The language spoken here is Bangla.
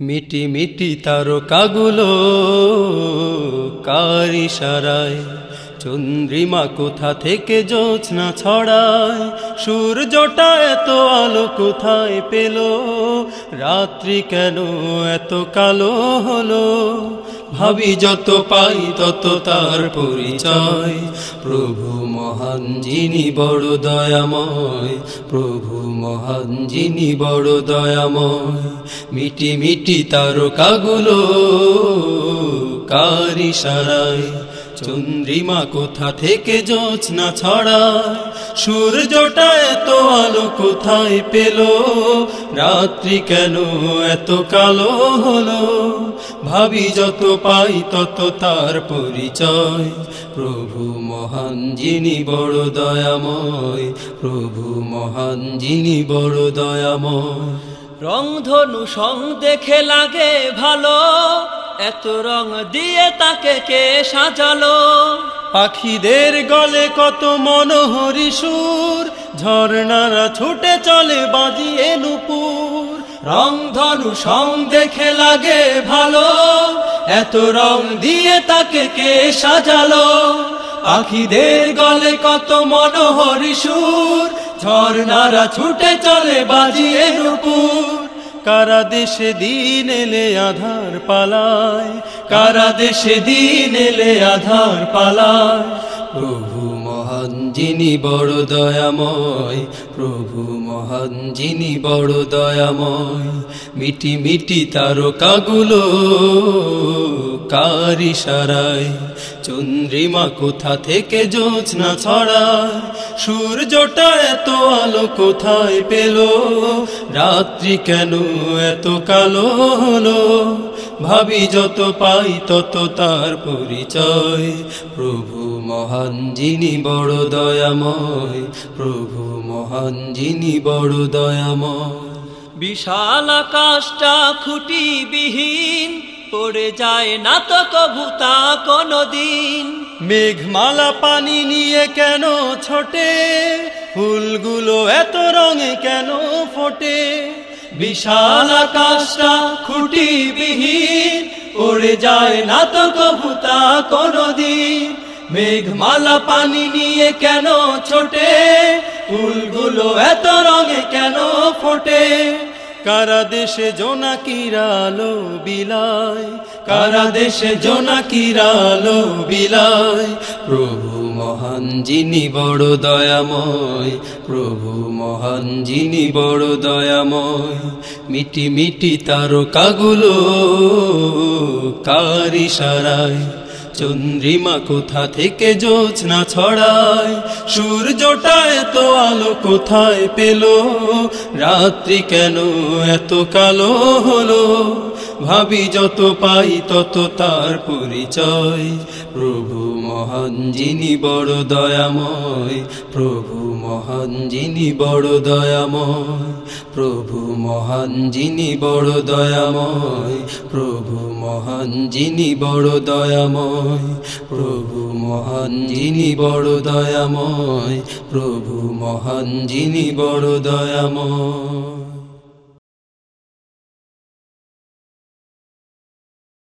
মিটি মিটি তারকাগুলো কার ইশারায়? চন্দ্রিমা কোথা থেকে জোছনা ছড়ায়? সূর্যটা এত আলো কোথায় পেল? রাত্রি কেন এত কালো হলো? ভাবি যত পাই তত তার পরিচয়। প্রভু মহান, যিনি বড় দয়াময়। প্রভু মহান, যিনি বড় দয়াময়। মিটি মিটি তারকাগুলো কার ইশারায়। চন্দ্রিমা কোথা থেকে জোছনা ছড়ায়? সূর্যটা এত আলো কোথায় পেল? রাত্রি কেন এত কালো হলো? ভাবি যত পাই তত তার পরিচয়। প্রভু মহান যিনি বড় দয়াময়। প্রভু মহান যিনি বড় দয়াময়। রংধনু সং দেখে লাগে ভালো। এত রং দিয়ে তাকে কে সাজালো? পাখিদের গলে কত মনোহরি সুর, ঝর্ণারা ছুটে চলে বাজিয়ে নুপুর। রংধনু সং দেখে লাগে ভালো, এত রং দিয়ে তাকে কে সাজালো? পাখিদের গলে কত মনোহরি সুর, ঝর্ণারা ছুটে চলে বাজিয়ে নুপুর। কারা দেশে দিন এলে আধার পালায়? কারা দেশে দিন এলে আধার পালায়? প্রভু মহান যিনি বড় দয়াময়, প্রভু মহান যিনি বড় দয়াময়, মিটি মিটি তারকাগুলো কারি সারায়, চন্দ্রিমা কোথা থেকে জোছনা ছড়ায়, সূর্যটা এত আলো কোথায় পেল, রাত্রি কেন এত কালো হলো ভাবি যত পাই তত তার পরিচয়। প্রভু মহান যিনি বড় দয়াময়। প্রভু মহান যিনি বড় দয়াময়। বিশাল আকাশটা খুঁটি বিহীন পড়ে যায় না তো কবুতা কোনদিন। মেঘমালা পানি নিয়ে কেন ছোটে? ফুলগুলো এত রঙে কেন ফোটে? বিশাল আকাশটা খুঁটি বিহীন উড়ে যায় না তো কবুতা কোনদিন। মেঘমালা পানি নিয়ে কেন ছোটে? ফুলগুলো এত রঙে কেন ফোটে? কারা দেশে জোনাকিরালো বিলায়? কারা দেশে জোনাকিরালো বিলায়? প্রভু মহান, যিনি বড় দয়াময়। প্রভু মহান, যিনি বড় দয়াময়। মিটি মিটি তারকাগুলো কারি সারায় চন্দ্রিমা কোথা থেকে জোছনা ছড়ায়? সূর্যটা এত আলো কোথায় পেল? রাত্রি কেন এত কালো হলো? ভাবি যত পাই তত তার পরিচয়। প্রভু মহান, যিনি বড় দয়াময়। প্রভু মহান, যিনি বড় দয়াময়। প্রভু মহান, যিনি বড় দয়াময়। প্রভু মহান, যিনি বড় দয়াময়। প্রভু মহান, যিনি বড় দয়াময়। প্রভু মহান, যিনি বড় দয়াময়।